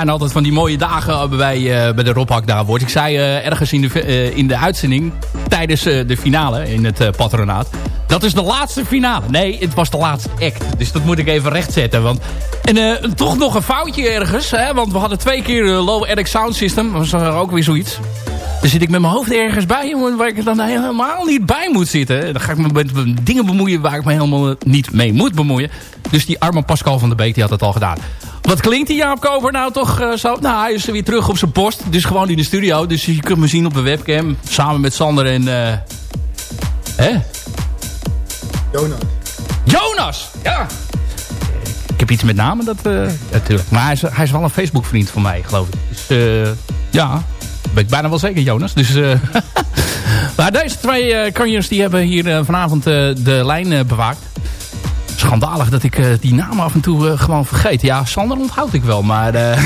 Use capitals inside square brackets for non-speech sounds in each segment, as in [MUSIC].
Zijn altijd van die mooie dagen bij, bij de Rob daar wordt. Ik zei ergens in de, in de uitzending, tijdens de finale in het patronaat. Dat is de laatste finale. Nee, het was de laatste act. Dus dat moet ik even rechtzetten. Want, en toch nog een foutje ergens. Hè, want we hadden twee keer Low Eric Sound System. Dat was ook weer zoiets. Dan zit ik met mijn hoofd ergens bij, waar ik dan helemaal niet bij moet zitten. Dan ga ik me met dingen bemoeien waar ik me helemaal niet mee moet bemoeien. Dus die arme Pascal van der Beek, die had het al gedaan. Wat klinkt die Jaap Koper nou toch uh, zo? Nou, hij is weer terug op zijn post. Dus gewoon in de studio. Dus je kunt me zien op de webcam. Samen met Sander en... Uh, hè? Jonas. Jonas! Ja! Ik heb iets met namen, dat uh, natuurlijk. Maar hij is, hij is wel een Facebook vriend van mij, geloof ik. Dus ja, weet ik bijna wel zeker, Jonas. Dus, uh, [LAUGHS] maar deze twee uh, kanjers die hebben hier uh, vanavond de lijn bewaakt. Schandalig dat ik die namen af en toe gewoon vergeet. Ja, Sander onthoud ik wel, maar... [LAUGHS]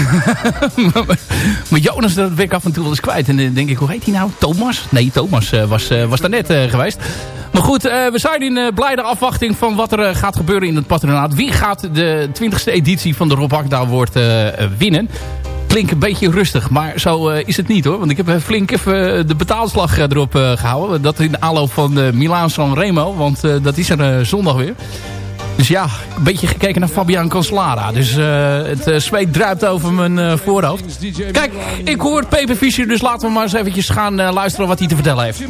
maar Jonas, dat ben ik af en toe wel eens kwijt. En dan denk ik, hoe heet hij nou? Thomas? Nee, Thomas was, was daar net geweest. Maar goed, we zijn in blijde afwachting van wat er gaat gebeuren in het patronaat. Wie gaat de 20e editie van de Rob Hakda wordt winnen? klinkt een beetje rustig. Maar zo is het niet hoor. Want ik heb eh, flink even eh, de betaalslag erop gehouden. Dat in de aanloop van Milaan San Remo. Want dat is er zondag weer. Dus ja, een beetje gekeken naar Fabian Cancellara. Dus het zweet druipt over mijn voorhoofd. Kijk, ik hoor Pepe Fischer. Dus laten we maar eens eventjes gaan luisteren wat hij te vertellen heeft.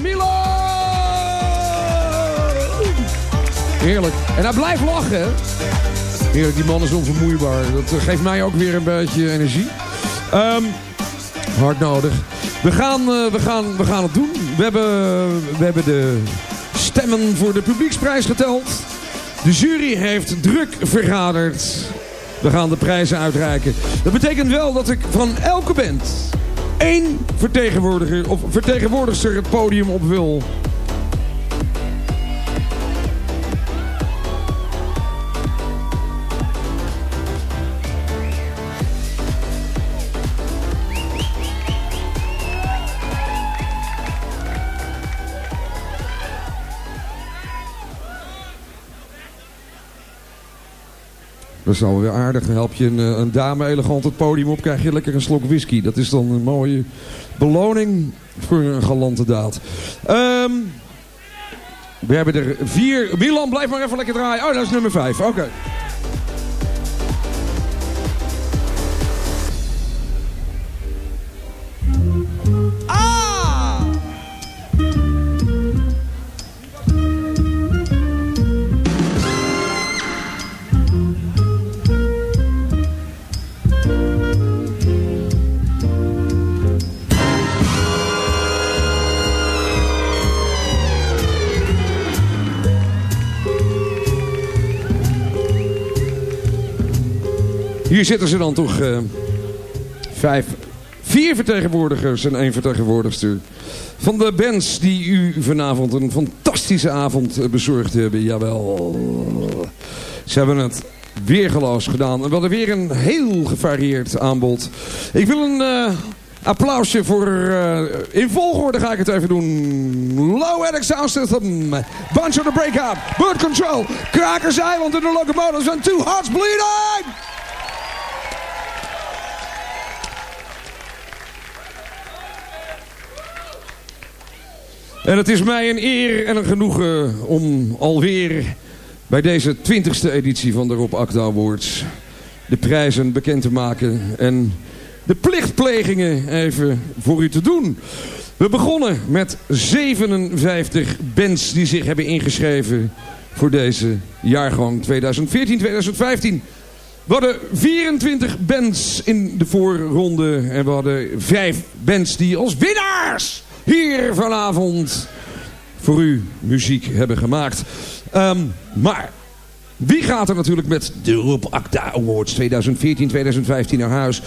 Heerlijk. En hij blijft lachen. Heerlijk, die man is onvermoeibaar. Dat geeft mij ook weer een beetje energie. Um, hard nodig. We gaan, uh, we, gaan, we gaan het doen. We hebben, we hebben de stemmen voor de publieksprijs geteld. De jury heeft druk vergaderd. We gaan de prijzen uitreiken. Dat betekent wel dat ik van elke band één vertegenwoordiger of vertegenwoordigster het podium op wil Dat is alweer aardig. Dan help je een, eh, een, dame elegant het podium op, krijg je lekker een slok whisky. Dat is dan een mooie beloning voor een galante daad. Um, we hebben er vier. Milan, blijf maar even lekker draaien. Oh, dat is nummer vijf. Oké. Hier zitten ze dan toch uh, vijf, vier vertegenwoordigers en één vertegenwoordigster. Van de bands die u vanavond een fantastische avond eh, bezorgd hebben. Jawel. Ze hebben het weergeloos gedaan. En we hadden weer een heel gevarieerd aanbod. Ik wil een uh, applausje voor... In volgorde ga ik het even doen. Low Attic Sound System. Bunch of the Breakup. Bird Control. Krakers Island in de Locomotives. En Two Hearts Bleeding. En het is mij een eer en een genoegen om alweer bij deze twintigste editie van de Rob Acta Awards de prijzen bekend te maken en de plichtplegingen even voor u te doen. We begonnen met 57 bands die zich hebben ingeschreven voor deze jaargang 2014-2015. We hadden 24 bands in de voorronde en we hadden 5 bands die als winnaars hier vanavond voor u muziek hebben gemaakt. Um, maar wie gaat er natuurlijk met de Rob Acta Awards 2014-2015 naar huis?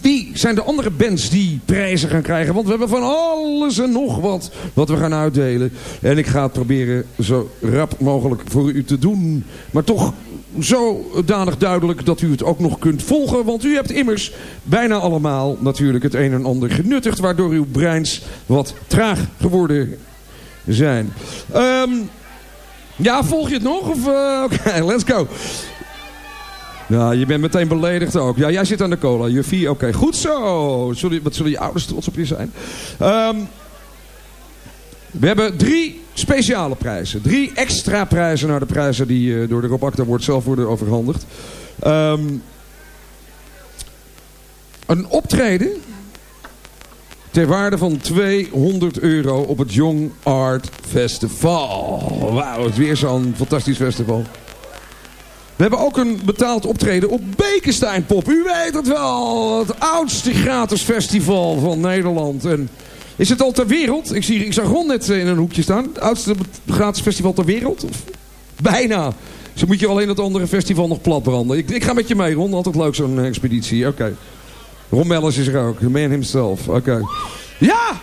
Wie zijn de andere bands die prijzen gaan krijgen? Want we hebben van alles en nog wat wat we gaan uitdelen. En ik ga het proberen zo rap mogelijk voor u te doen. Maar toch zodanig duidelijk dat u het ook nog kunt volgen. Want u hebt immers bijna allemaal natuurlijk het een en ander genuttigd. Waardoor uw breins wat traag geworden zijn. Um, ja, volg je het nog? Of, uh, [LAUGHS] Oké, okay, let's go. Ja, je bent meteen beledigd ook. Ja, jij zit aan de cola. Juffie, oké. Goed zo. Wat zullen je ouders trots op je zijn? Ehm, we hebben drie speciale prijzen. Drie extra prijzen naar de prijzen die uh, door de Rob Acta wordt zelf worden overhandigd. Um, een optreden ter waarde van 200 euro op het Young Art Festival. Wauw, het is weer zo'n fantastisch festival. We hebben ook een betaald optreden op Bekenstein Pop. U weet het wel, het oudste gratis festival van Nederland. En is het al ter wereld? Ik, zie, ik zag Ron net in een hoekje staan. Het oudste gratis festival ter wereld? Bijna. Zo moet je alleen het andere festival nog platbranden. Ik, ik ga met je mee, Ron. Altijd leuk zo'n expeditie. Oké. Ron Mellis is er ook. The man himself. Oké. Ja!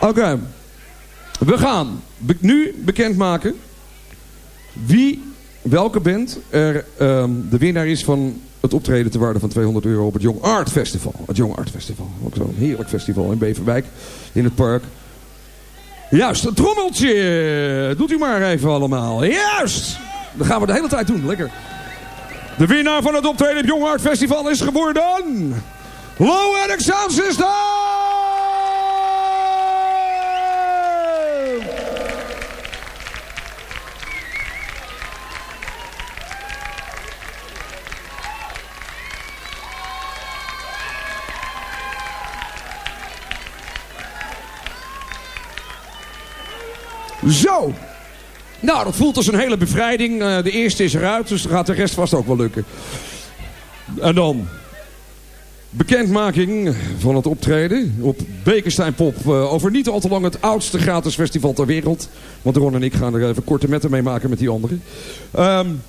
Oké. We gaan nu bekendmaken wie, welke band er um, de winnaar is van het optreden te waarde van 200 euro op het Young Art Festival. Het Young Art Festival. Ook zo'n heerlijk festival in Beverwijk. In het park. Juist, een trommeltje. Doet u maar even allemaal. Juist. Dat gaan we de hele tijd doen. Lekker. De winnaar van het optreden op Young Art Festival is geworden... Low Eric Sound System! Zo. Nou, dat voelt als een hele bevrijding. Uh, de eerste is eruit, dus dan gaat de rest vast ook wel lukken. En dan... Bekendmaking van het optreden op Bekenstein Pop uh, over niet al te lang het oudste gratis festival ter wereld. Want Ron en ik gaan er even korte metten mee maken met die anderen. Um,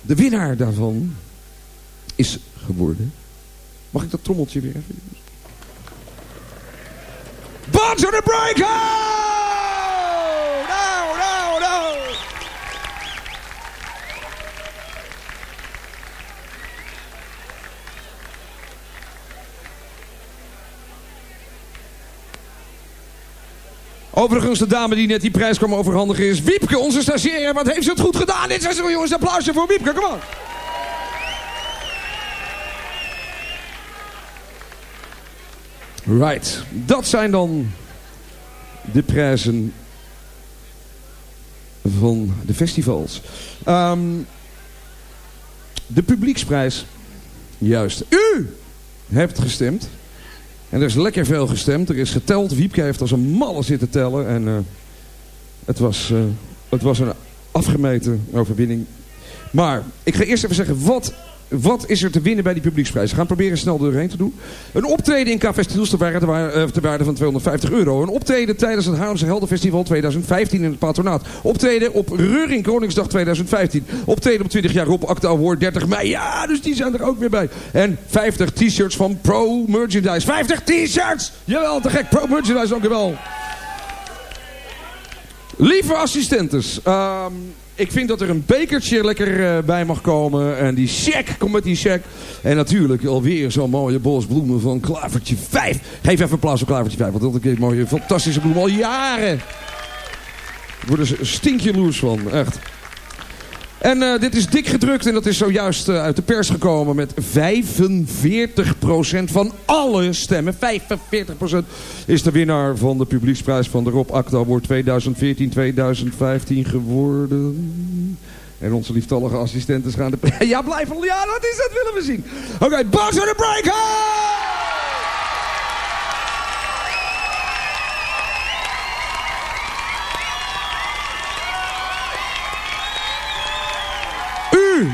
de winnaar daarvan is geworden... Mag ik dat trommeltje weer even... Bonds on the Breaker! Overigens, de dame die net die prijs kwam overhandigen is Wiepke, onze stagiair. Wat heeft ze het goed gedaan? Dit is jongens, applausje voor Wiepke, kom op. Right, dat zijn dan de prijzen van de festivals. Um, de publieksprijs. Juist. U hebt gestemd. En er is lekker veel gestemd. Er is geteld. Wiepke heeft als een malle zitten tellen. En uh, het, was, uh, het was een afgemeten overwinning. Maar ik ga eerst even zeggen wat wat is er te winnen bij die publieksprijs? We gaan proberen snel doorheen te doen. Een optreden in Café Stiels te waarde, van 250 euro. Een optreden tijdens het Haarlemse Heldenfestival 2015 in het patronaat. Optreden op Reuring Koningsdag 2015. Optreden op 20 jaar op Acta Award 30 mei. Ja, dus die zijn er ook weer bij. En 50 t-shirts van Pro Merchandise. 50 t-shirts! Jawel, te gek. Pro Merchandise, dankjewel. Lieve assistentes. Um, ik vind dat er een bekertje lekker uh, bij mag komen. En die check, kom met die check. En natuurlijk alweer zo'n mooie bos bloemen van Klavertje 5. Geef even applaus voor Klavertje 5. Want dat is een mooie, fantastische bloem al jaren. Ik word er stinkjaloers van, echt. En uh, dit is dik gedrukt en dat is zojuist uh, uit de pers gekomen met 45% van alle stemmen. 45% is de winnaar van de publieksprijs van de Rob Acta Award 2014-2015 geworden. En onze lieftallige assistenten gaan de... [LAUGHS] ja, blijf al. Ja, dat is dat willen we zien. Oké, okay, Box on the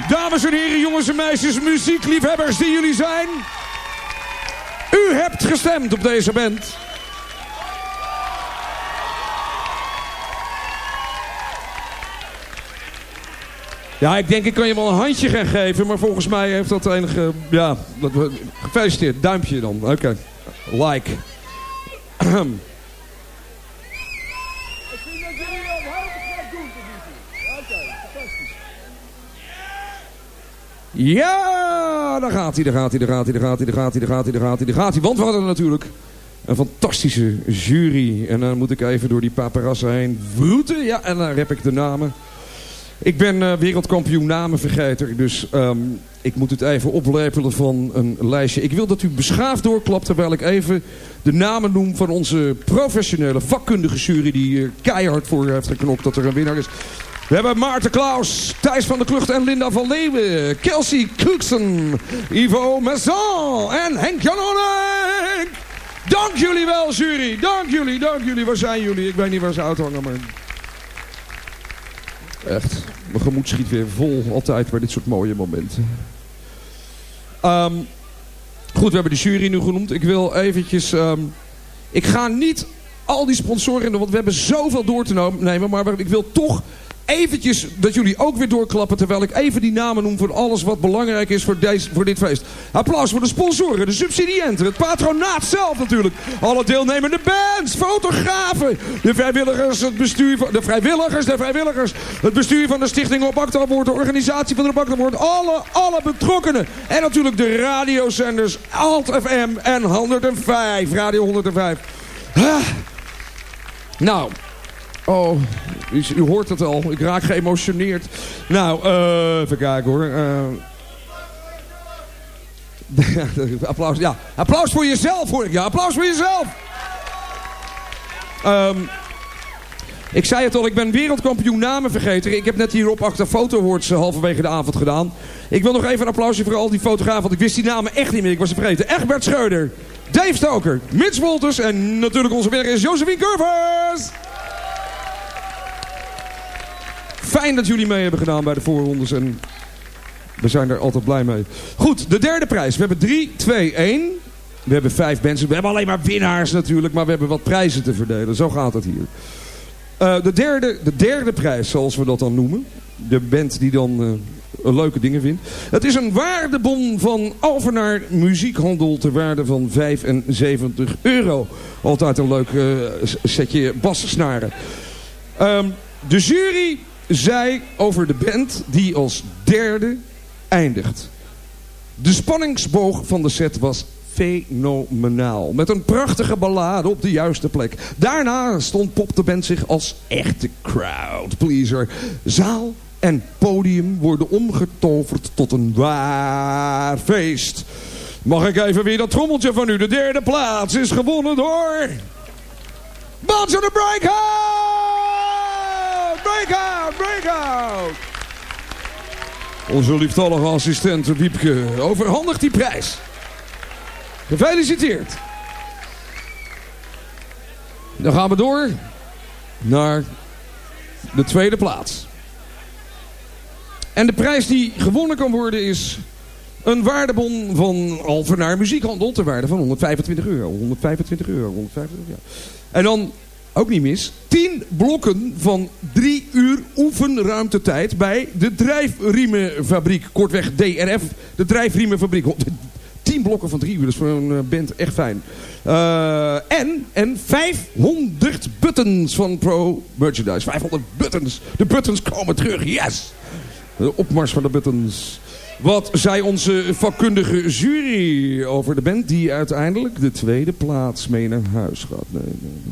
Dames en heren, jongens en meisjes, muziekliefhebbers die jullie zijn. U hebt gestemd op deze band. Ja, ik denk ik kan je wel een handje gaan geven, maar volgens mij heeft dat enige... Ja, gefeliciteerd. Duimpje dan. Oké. Like. [CLEARS THROAT] Ja, daar gaat hij, daar gaat hij, daar gaat hij, daar gaat hij, daar gaat hij, daar gaat hij, daar gaat hij, daar gaat hij. Want we hadden natuurlijk een fantastische jury. En dan moet ik even door die paparazzen heen vroeten. Ja, en dan rep ik de namen. Ik ben uh, wereldkampioen namenvergeter, dus um, ik moet het even oplepelen van een lijstje. Ik wil dat u beschaafd doorklapt terwijl ik even de namen noem van onze professionele vakkundige jury die er keihard voor heeft geknokt dat er een winnaar is. We hebben Maarten Klaus, Thijs van der Klucht en Linda van Leeuwen. Kelsey Kloeksen, Ivo Messon en Henk Janonek. Dank jullie wel, jury. Dank jullie, dank jullie. Waar zijn jullie? Ik weet niet waar ze uithangen, maar... Echt, mijn gemoed schiet weer vol altijd bij dit soort mooie momenten. Um, goed, we hebben de jury nu genoemd. Ik wil eventjes... Um, ik ga niet al die sponsoren, want we hebben zoveel door te nemen. Maar ik wil toch eventjes dat jullie ook weer doorklappen... terwijl ik even die namen noem van alles wat belangrijk is voor, deze, voor dit feest. Applaus voor de sponsoren, de subsidiënten, het patronaat zelf natuurlijk. Alle deelnemende bands, fotografen, de vrijwilligers, het bestuur van, de vrijwilligers, de vrijwilligers... het bestuur van de stichting Op de organisatie van de Acta alle, alle betrokkenen. En natuurlijk de radiozenders Alt FM en 105, Radio 105. Ah. Nou... Oh, u, hoort het al. Ik raak geëmotioneerd. Nou, uh, even kijken hoor. Uh, [LAUGHS] applaus, ja. Applaus voor jezelf hoor ik. Ja, applaus voor jezelf. Um, ik zei het al, ik ben wereldkampioen namen vergeten. Ik heb net hierop achter Foto Awards halverwege de avond gedaan. Ik wil nog even een applausje voor al die fotografen, want ik wist die namen echt niet meer. Ik was ze vergeten. Egbert Schreuder, Dave Stoker, Mitch Wolters en natuurlijk onze werk is Josephine Curvers. Fijn dat jullie mee hebben gedaan bij de voorrondes. En we zijn er altijd blij mee. Goed, de derde prijs. We hebben 3, 2, 1. We hebben vijf mensen. We hebben alleen maar winnaars natuurlijk. Maar we hebben wat prijzen te verdelen. Zo gaat het hier. Uh, de, derde, de derde prijs, zoals we dat dan noemen. De band die dan uh, leuke dingen vindt. Het is een waardebon van Alvenaar Muziekhandel ter waarde van 75 euro. Altijd een leuk uh, setje bassensnaren. Um, de jury zij over de band die als derde eindigt. De spanningsboog van de set was fenomenaal. Met een prachtige ballade op de juiste plek. Daarna stond Pop de Band zich als echte crowdpleaser. Zaal en podium worden omgetoverd tot een waar feest. Mag ik even weer dat trommeltje van u? De derde plaats is gewonnen door... Bunch of the Breakhouse! Breakout, breakout. Onze lieftallige assistent Wiepke overhandigt die prijs. Gefeliciteerd. Dan gaan we door naar de tweede plaats. En de prijs die gewonnen kan worden is een waardebon van Alvenaar Muziekhandel ter waarde van 125 euro. 125 euro. 125, ja. En dan ook niet mis, 10 blokken van 3 uur oefenruimtetijd bij de drijfriemenfabriek. Kortweg DRF, de drijfriemenfabriek. 10 [LAUGHS] blokken van 3 uur, dat is voor een eh, band echt fijn. Uh, en, en 500 buttons van Pro Merchandise. 500 buttons. De buttons komen terug, yes! De opmars van de buttons. Wat zei onze vakkundige jury over de band die uiteindelijk de tweede plaats mee naar huis gaat nemen?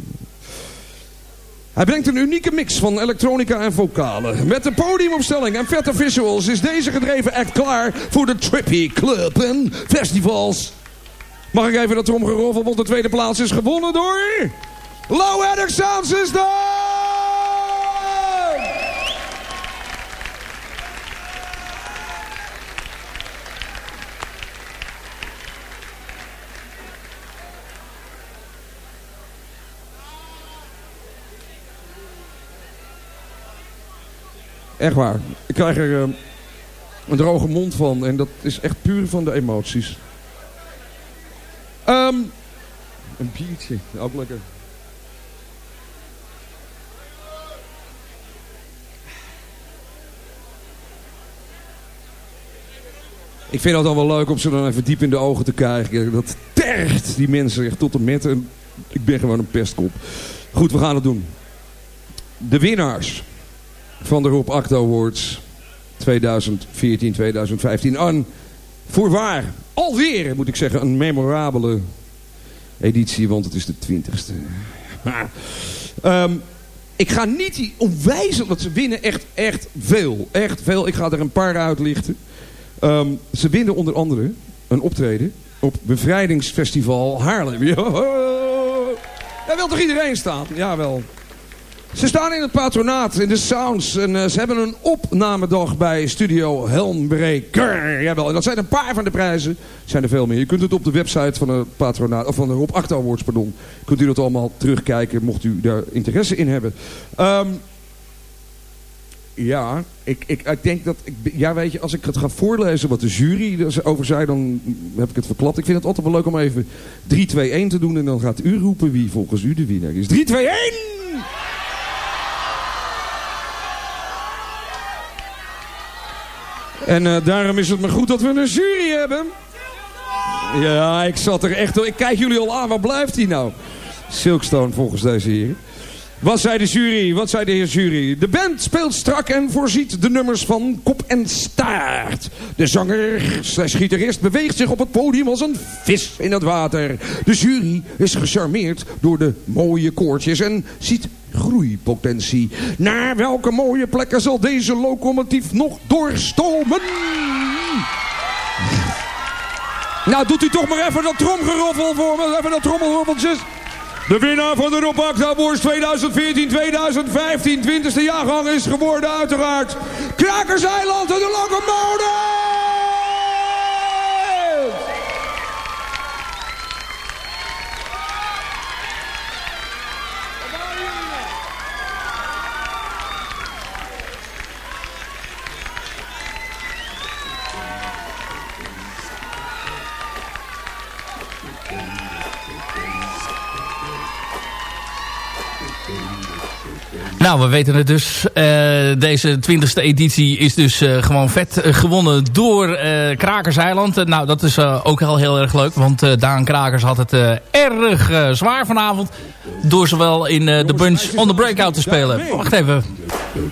Hij brengt een unieke mix van elektronica en vocalen. Met de podiumopstelling en vette visuals is deze gedreven act klaar voor de Trippy Club en festivals. Mag ik even dat tromgeroffel, want de tweede plaats is gewonnen door... Low Attic Sound System! Echt waar. Ik krijg er uh, een droge mond van. En dat is echt puur van de emoties. Um, een biertje. Ook. Ik vind het dan wel leuk om ze dan even diep in de ogen te kijken. Dat tergt die mensen echt tot en met. Ik ben gewoon een pestkop. Goed, we gaan het doen. De winnaars van de Rob Acta Awards 2014-2015. En voorwaar, alweer moet ik zeggen, een memorabele editie, want het is de twintigste. um, ik ga niet die onwijzen, want ze winnen echt, echt veel. Echt veel. Ik ga er een paar uitlichten. Ehm, ze winnen onder andere een optreden op Bevrijdingsfestival Haarlem. [LAUGHS] Daar wil toch iedereen staan? Jawel. Ze staan in het patronaat, in de Sounds. En uh, ze hebben een opnamedag bij Studio Helmbreker. Jawel, en dat zijn een paar van de prijzen. Er zijn er veel meer. Je kunt het op de website van de patronaat, of van de Rob 8 Awards, pardon. Kunt u dat allemaal terugkijken, mocht u daar interesse in hebben. Um, ja, ik, ik, ik denk dat... Ik, ja, weet je, als ik het ga voorlezen wat de jury over zei, dan heb ik het verklapt. Ik vind het altijd wel leuk om even 3, 2, 1 te doen. En dan gaat u roepen wie volgens u de winnaar is. 3, En uh, daarom is het maar goed dat we een jury hebben. Ja, ik zat er echt... Ik kijk jullie al aan, waar blijft hij nou? Silkstone volgens deze heren. Wat zei de jury? Wat zei de heer jury? De band speelt strak en voorziet de nummers van kop en staart. De zanger slash gitarist beweegt zich op het podium als een vis in het water. De jury is gecharmeerd door de mooie koortjes en ziet groeipotentie. Naar welke mooie plekken zal deze locomotief nog doorstomen? Nou, doet u toch maar even dat tromgeroffel voor me. Even dat trommelroffeltjes. De winnaar van de Rob Awards 2014-2015, 20e jaargang, is geworden uiteraard... Krakerseiland en de Locomotive! Nou, we weten het dus. Uh, deze 20e editie is dus uh, gewoon vet uh, gewonnen door Krakerseiland. nou, dat is ook wel heel erg leuk. Want Daan Krakers had het erg zwaar vanavond. Door zowel in de bunch on the breakout te spelen. Wacht even.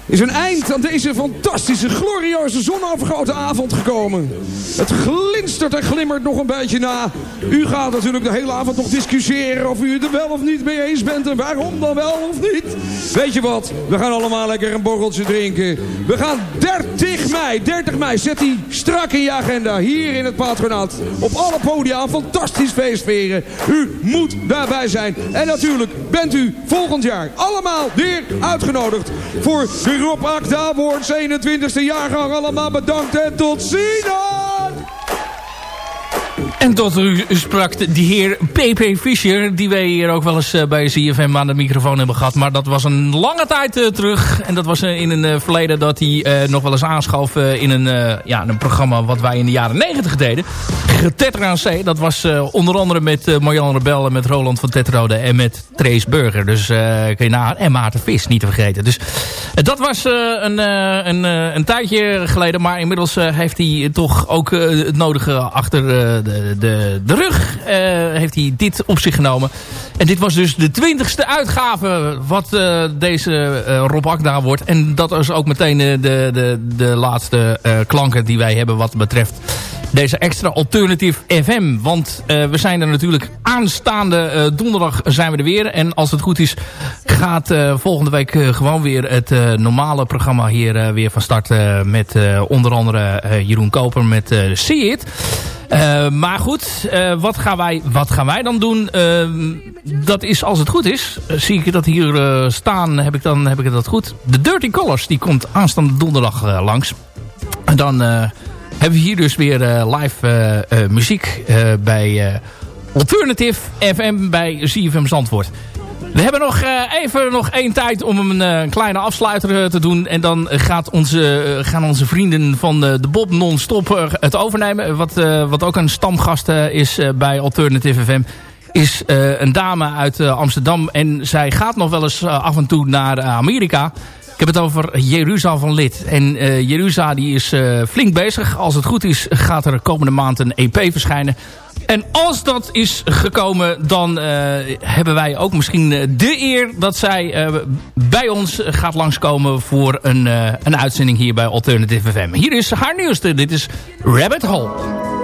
Is een eind aan deze fantastische, glorieuze, zonovergoten avond gekomen. Het glinstert en glimmert nog een beetje na. U gaat natuurlijk de hele avond nog discussiëren of u het er wel of niet mee eens bent. En waarom dan wel of niet. Weet je wat? We gaan allemaal lekker een borreltje drinken. We gaan 30 mei, 30 mei, zet die strak in je agenda. Hier in het patronaat. Op alle podia, fantastisch feestveren. U moet daarbij zijn. En natuurlijk bent u volgend jaar allemaal weer uitgenodigd voor Rob Akda Awards 21e jaargang. Allemaal bedankt en tot ziens! En tot u sprak de heer P.P. Fischer, die wij hier ook wel eens eh, bij CFM aan de microfoon hebben gehad. Maar dat was een lange tijd uh, terug. En dat was uh, in een verleden dat hij nog wel eens aanschoof in een, ja, een programma wat wij in de jaren negentig deden. Tetra. Dat was onder andere met Marjan Rebel en met Roland van Tetrode en met Trace Burger. Dus kun je na en Maarten Vis niet te vergeten. Dus dat was een, een, een tijdje geleden. Maar inmiddels heeft hij toch ook het nodige achter de de, de rug heeft hij dit op zich genomen. En dit was dus de twintigste uitgave wat deze Rob Akda wordt. En dat is ook meteen de, de, de laatste klanken die wij hebben wat betreft deze extra Alternative FM. Want uh, we zijn er natuurlijk aanstaande uh, donderdag zijn we er weer. En als het goed is gaat uh, volgende week gewoon weer het normale programma hier weer van start. met onder andere Jeroen Koper met See It. Uh, maar goed, uh, wat, gaan wij, wat gaan wij dan doen? Uh, dat is, als het goed is, zie ik dat hier staan, heb ik, dan, heb ik dat goed. De Dirty Colors, die komt aanstaande donderdag langs. En dan hebben we hier dus weer live muziek bij Alternative FM bij CFM Zandvoort. We hebben nog even nog één tijd om een kleine afsluiter te doen. En dan gaat onze, gaan onze vrienden van de, de Bob non-stop het overnemen. Wat, wat ook een stamgast is bij Alternative FM. Is een dame uit Amsterdam. En zij gaat nog wel eens af en toe naar Amerika. Ik heb het over Jeruzalem van Lid. En uh, Jeruzalem die is uh, flink bezig. Als het goed is gaat er komende maand een EP verschijnen. En als dat is gekomen, dan uh, hebben wij ook misschien de eer dat zij bij ons gaat langskomen voor een, een uitzending hier bij Alternative FM. Hier is haar nieuwste. Dit is Rabbit Hole.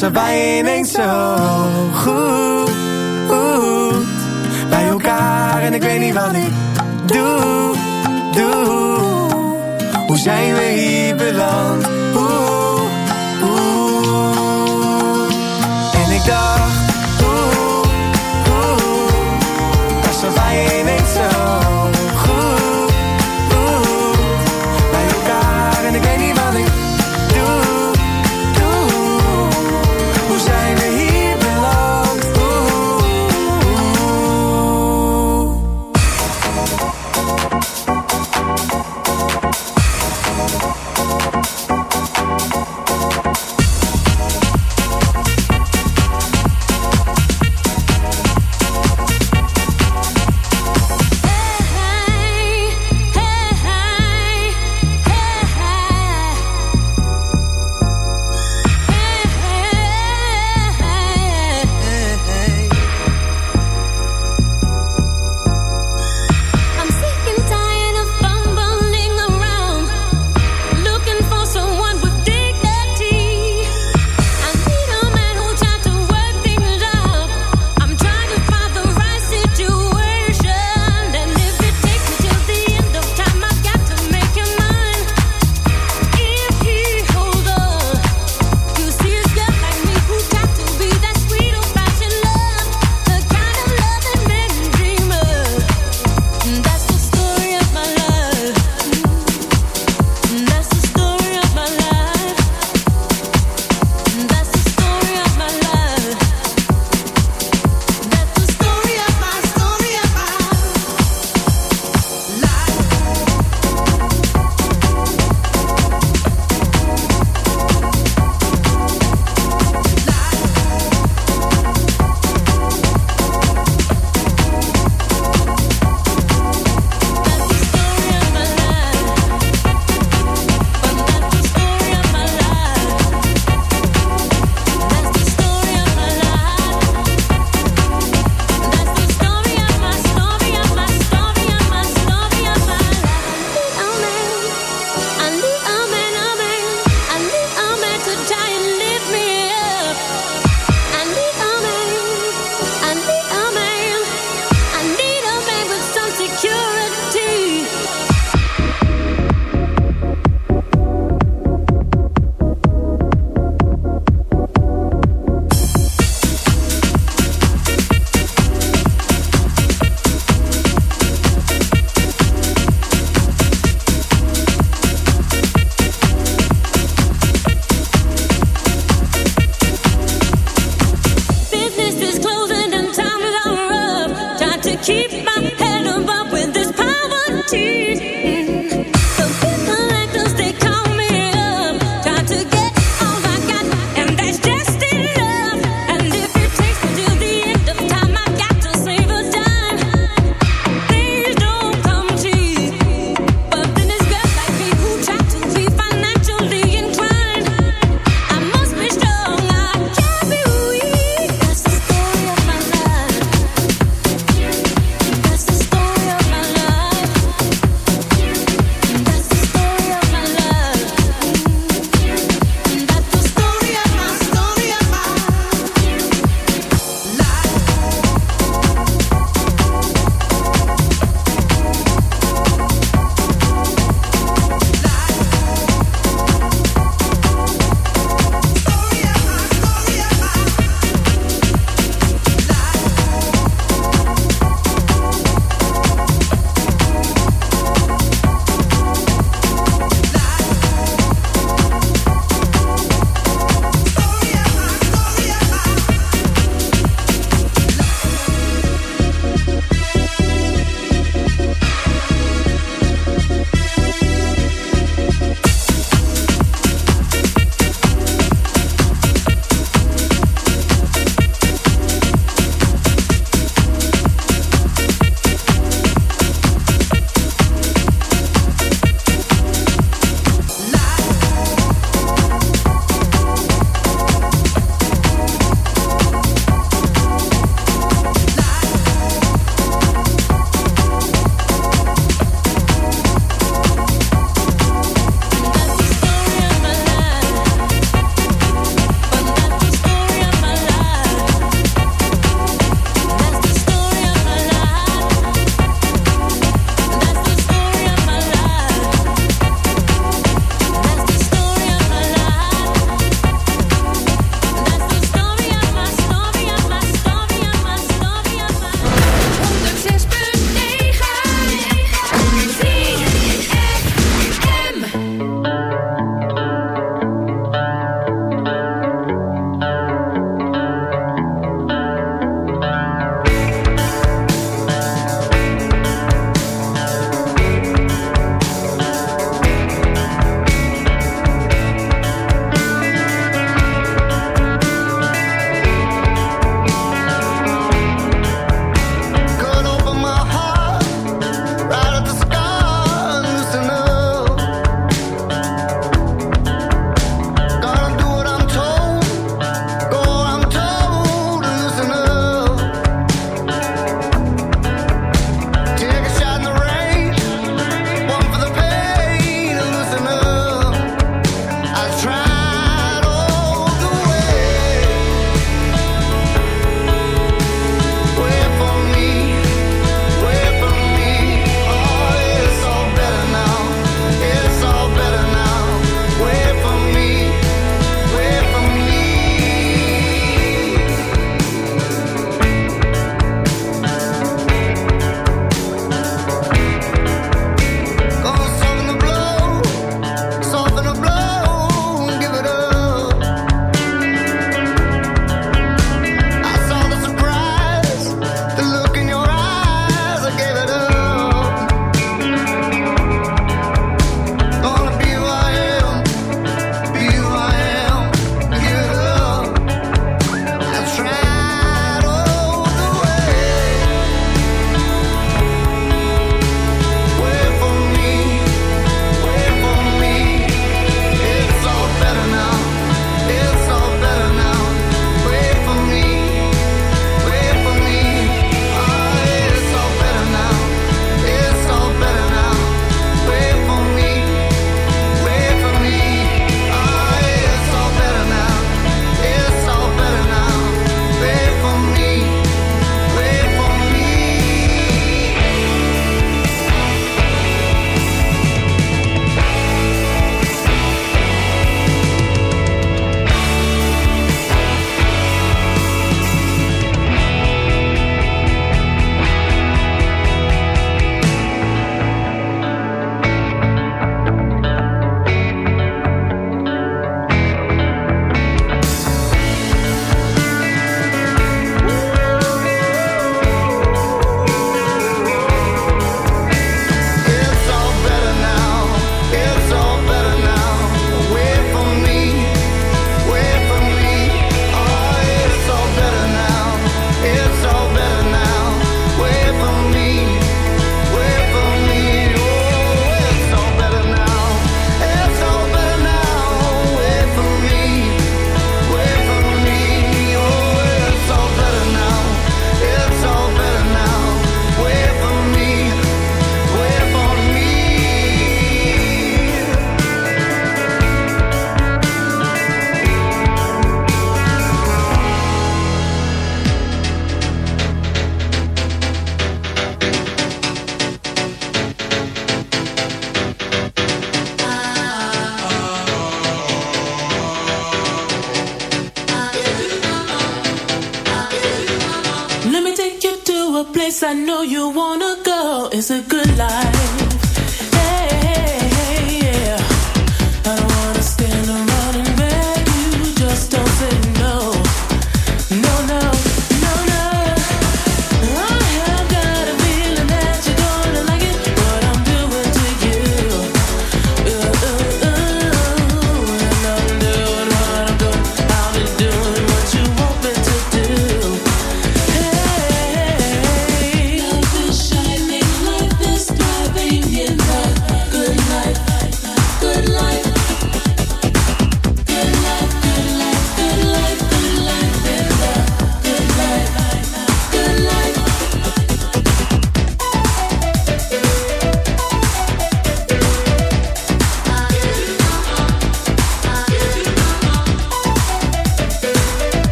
zijn wij ineens zo goed. Bij elkaar en ik weet niet wat ik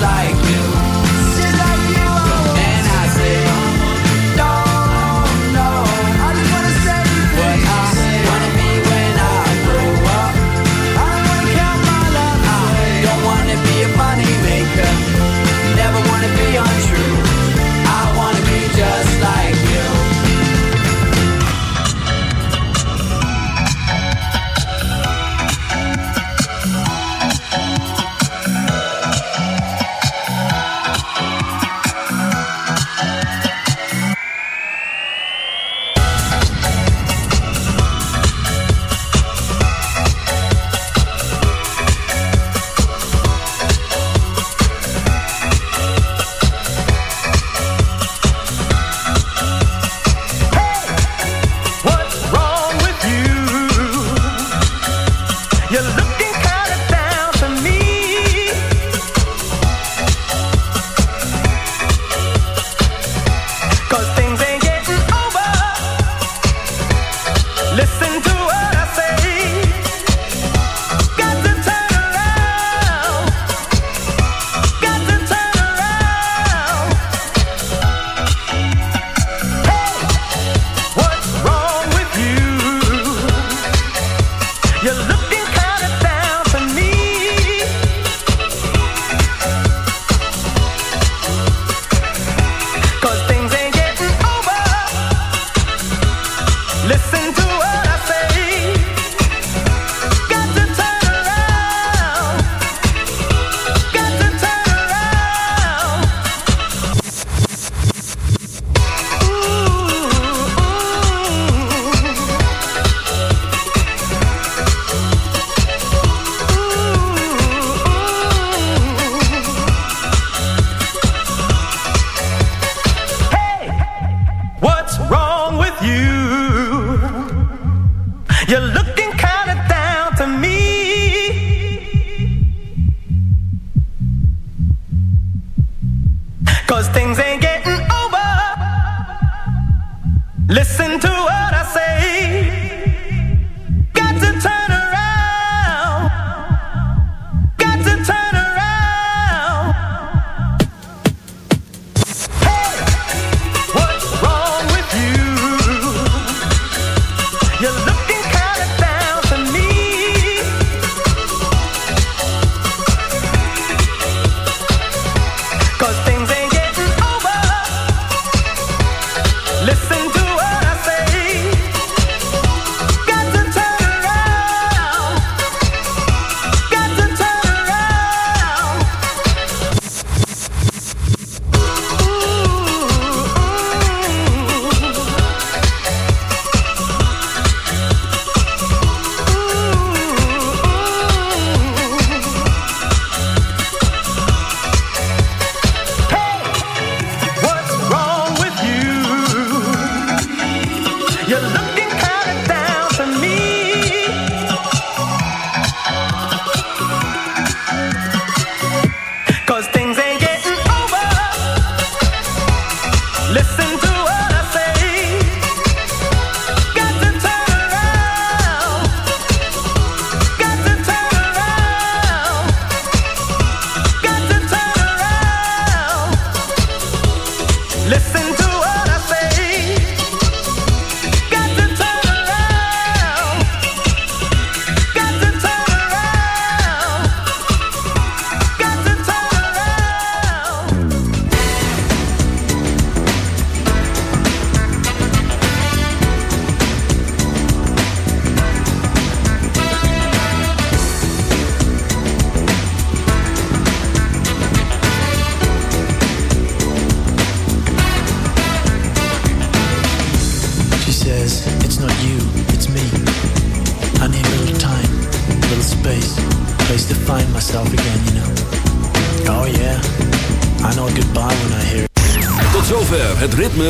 like